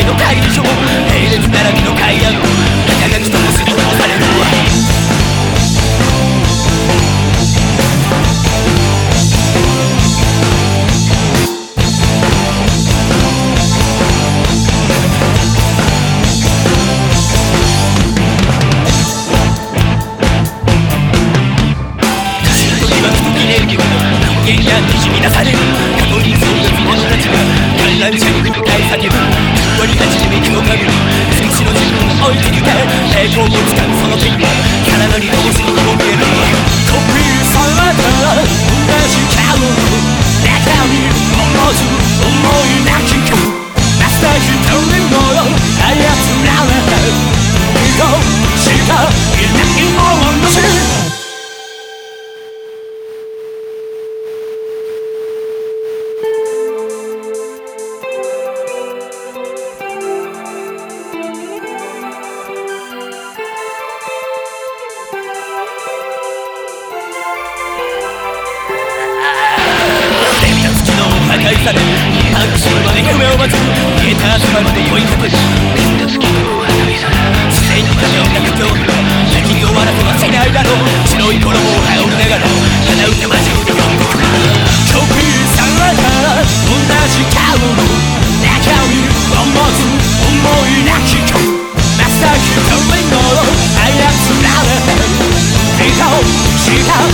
並みの会場並列並みの階段中垣ともすともされる限がにじみ出されるカトリック者たちが観覧車に向かい叫る。full of される。パンチまで夢を待つ消えた集まで問い。かけるみんな好きを破壊される時代の風を描く今日敵に終わらせはせない。だろう白い。衣を羽織りながら叶うてまじるで呼んでくるコピーされた同じ顔の中身思わず思い。なき今日マスター一人の操られて美化をした